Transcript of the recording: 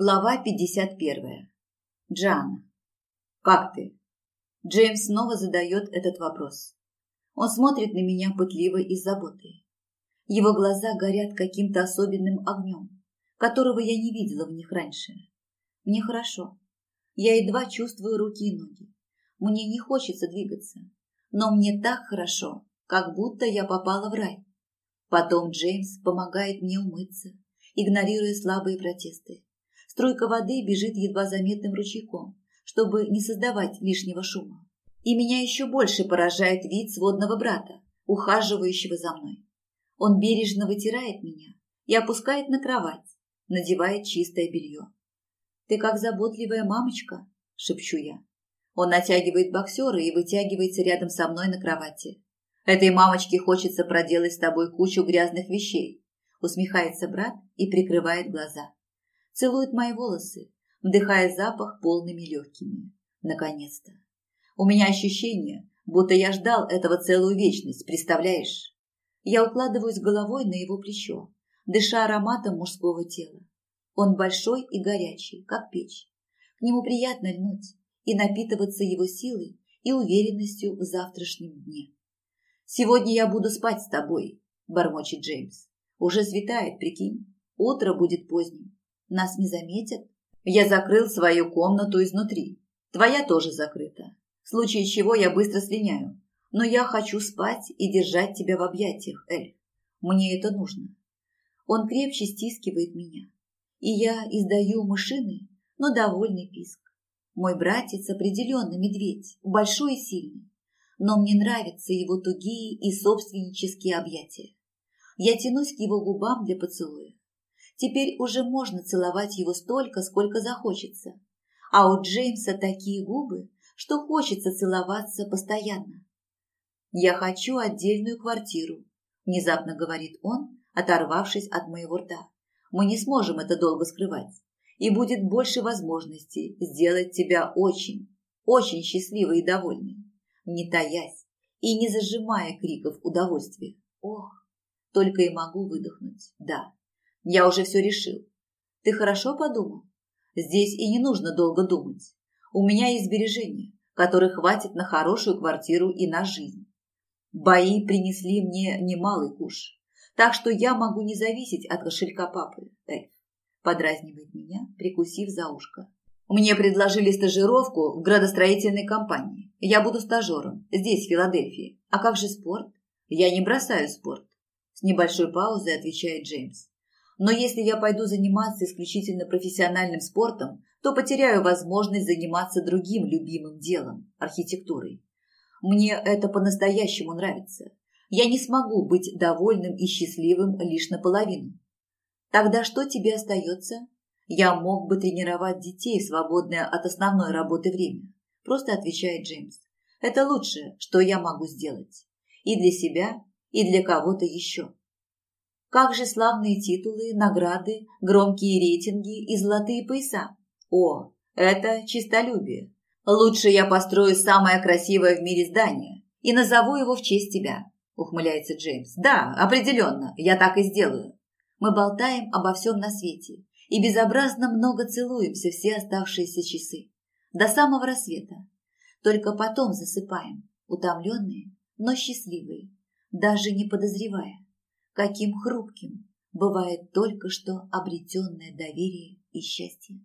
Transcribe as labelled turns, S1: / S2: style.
S1: Глава 51. Джана. «Как ты?» Джеймс снова задает этот вопрос. Он смотрит на меня пытливо и с заботой. Его глаза горят каким-то особенным огнем, которого я не видела в них раньше. Мне хорошо. Я едва чувствую руки и ноги. Мне не хочется двигаться. Но мне так хорошо, как будто я попала в рай. Потом Джеймс помогает мне умыться, игнорируя слабые протесты Струйка воды бежит едва заметным ручейком, чтобы не создавать лишнего шума. И меня еще больше поражает вид сводного брата, ухаживающего за мной. Он бережно вытирает меня и опускает на кровать, надевает чистое белье. «Ты как заботливая мамочка», – шепчу я. Он натягивает боксеры и вытягивается рядом со мной на кровати. «Этой мамочке хочется проделать с тобой кучу грязных вещей», – усмехается брат и прикрывает глаза целует мои волосы, вдыхая запах полными легкими. Наконец-то. У меня ощущение, будто я ждал этого целую вечность, представляешь? Я укладываюсь головой на его плечо, дыша ароматом мужского тела. Он большой и горячий, как печь. К нему приятно льнуть и напитываться его силой и уверенностью в завтрашнем дне. «Сегодня я буду спать с тобой», – бормочет Джеймс. «Уже светает, прикинь. Утро будет поздним. Нас не заметят? Я закрыл свою комнату изнутри. Твоя тоже закрыта. В случае чего я быстро слиняю. Но я хочу спать и держать тебя в объятиях, Эль. Мне это нужно. Он крепче стискивает меня. И я издаю мышины, но довольный писк. Мой братец определенно медведь, большой и сильный. Но мне нравятся его тугие и собственнические объятия. Я тянусь к его губам для поцелуя. Теперь уже можно целовать его столько, сколько захочется. А у Джеймса такие губы, что хочется целоваться постоянно. «Я хочу отдельную квартиру», – внезапно говорит он, оторвавшись от моего рта. «Мы не сможем это долго скрывать, и будет больше возможностей сделать тебя очень, очень счастливой и довольной, не таясь и не зажимая криков удовольствия. Ох, только и могу выдохнуть, да». Я уже все решил. Ты хорошо подумал? Здесь и не нужно долго думать. У меня есть сбережения, которые хватит на хорошую квартиру и на жизнь. Бои принесли мне немалый куш, так что я могу не зависеть от кошелька папы, Эльф, подразнивает меня, прикусив за ушко. Мне предложили стажировку в градостроительной компании. Я буду стажером, здесь, в Филадельфии. А как же спорт? Я не бросаю спорт. С небольшой паузой отвечает Джеймс. Но если я пойду заниматься исключительно профессиональным спортом, то потеряю возможность заниматься другим любимым делом – архитектурой. Мне это по-настоящему нравится. Я не смогу быть довольным и счастливым лишь наполовину. Тогда что тебе остается? Я мог бы тренировать детей, свободное от основной работы время. Просто отвечает Джеймс. Это лучшее, что я могу сделать. И для себя, и для кого-то еще. Как же славные титулы, награды, громкие рейтинги и золотые пояса? О, это чистолюбие. Лучше я построю самое красивое в мире здание и назову его в честь тебя, ухмыляется Джеймс. Да, определенно, я так и сделаю. Мы болтаем обо всем на свете и безобразно много целуемся все оставшиеся часы. До самого рассвета. Только потом засыпаем, утомленные, но счастливые, даже не подозревая каким хрупким бывает только что обретенное доверие и счастье.